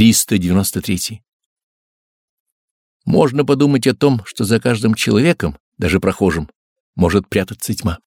393. Можно подумать о том, что за каждым человеком, даже прохожим, может прятаться тьма.